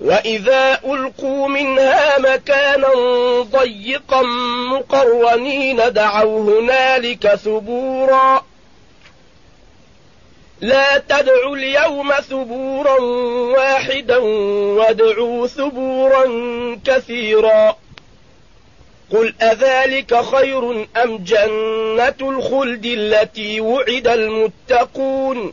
وإذا ألقوا منها مكانا ضيقا مقرنين دعوا هنالك ثبورا لا تدعوا اليوم ثبورا واحدا وادعوا ثبورا كثيرا قل أذلك خير أم جنة الخلد التي وعد المتقون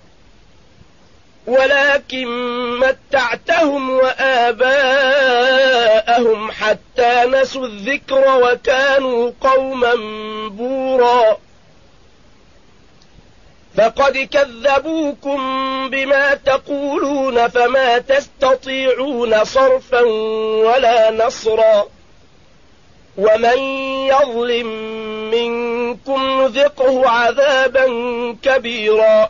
ولكن متعتهم وآباءهم حتى نسوا الذكر وكانوا قوما بورا. فقد كذبوكم بما تقولون فما تستطيعون صرفا ولا نصرا. ومن يظلم منكم نذقه عذابا كبيرا.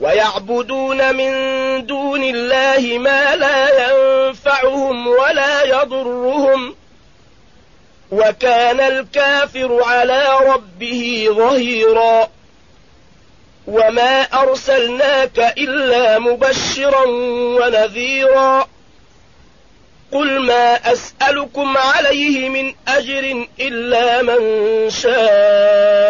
ويعبدون من دون الله ما لا ينفعهم ولا يضرهم وكان الكافر على ربه ظهيرا وما أرسلناك إلا مبشرا ونذيرا قل ما أسألكم عليه من أجر إلا من شاء